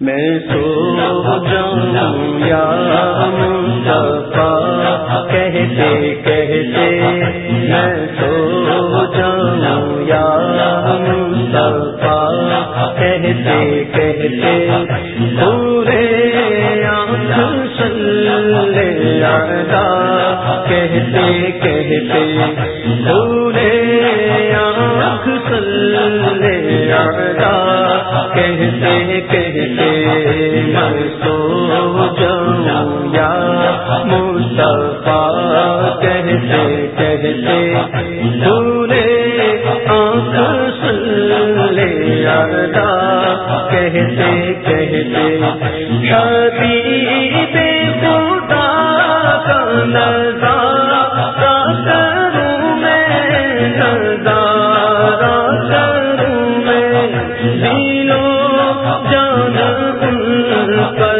میں سو جاؤں یا مصطفیٰ کہتے کہتے میں سو جاؤں یا مصطفیٰ کہتے کہتے پورے آنکھ سلے آدھا کہتے کہتے پورے آنکھ سلے آدھا کہتے کہتے میں سو جاؤں یا مصطفیٰ کہتے کہتے پورے آنکھ سلے آدھا کہتے کہتے حبیب خدا کا نظارہ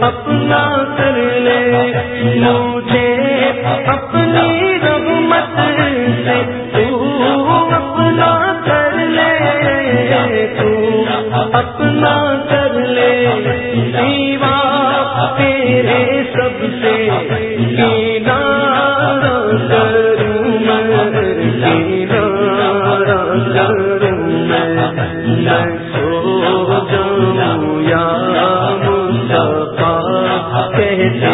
اپنا کر لے، لوٹے اپنی رحمت سے۔ تو اپنا کر لے، تو اپنا کر لے۔ سیوا تیرے سب سے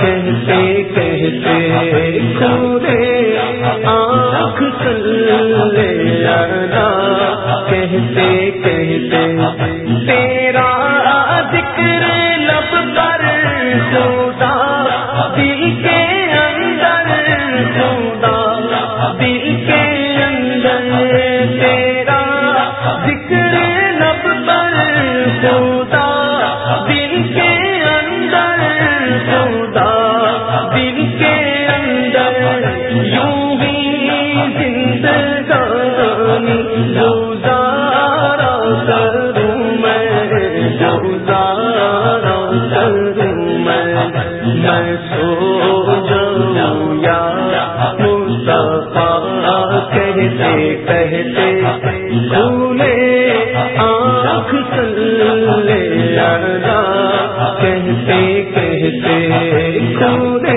کہتے کہتے سورے آنکھ سلے لگا کہتے کہتے تیرا ذکر لب پر سو کے اندر خدا، دل کے اندر یوں ہی زندگانی گزارا کروں میں، گزارا کروں میں۔ میں سو جاؤں یا مصطفیٰ، کہتے کہتے کھولے آنکھ سلے کہتے کہتے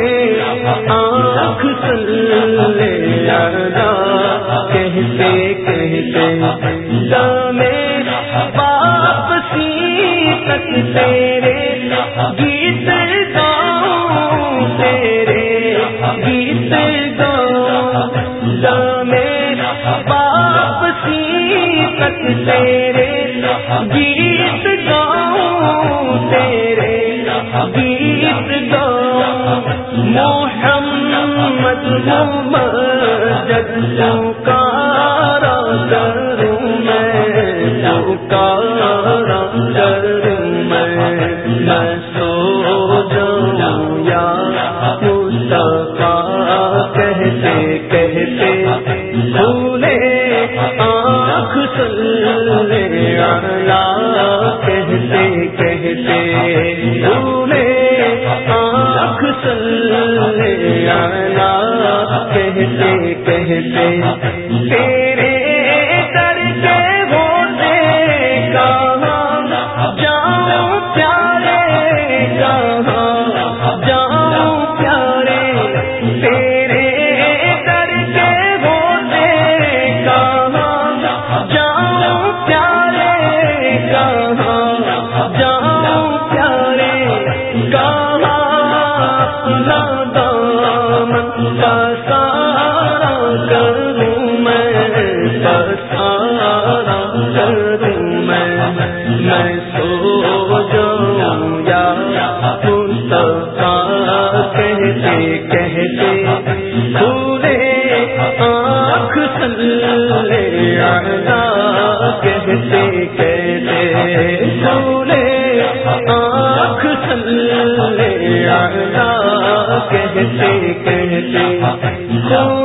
آنکھ سلے کہتے کہتے جانے، واپسی تک تیرے گیت گاؤں، تیرے گیت گاؤں، جانے، واپسی تک تیرے گیت محمد مجد پکارا کروں میں پکارا کروں میں میں سو جاؤں یا مصطفیٰ کہتے کہتے بھولے آنکھ سلے اللہ کہتے کہتے، بھولے، آنکھ سلے اللہ کہتے کہتے تیرے کہتے کہتے پورے آنکھ سلے اللہ کہتے کہتے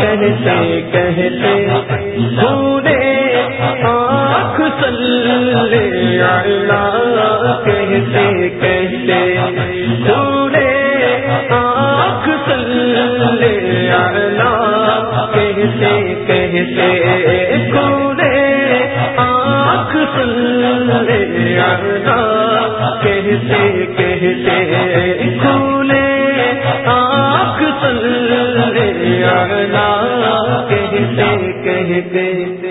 کہتے کہتے پورے آنکھ سلے اللہ کہتے کہتے پورے آنکھ سلے اللہ کہتے کہتے پورے آنکھ سلے اللہ کہتے کہتے کھولے آنکھ سلے اللہ کہتے کہتے۔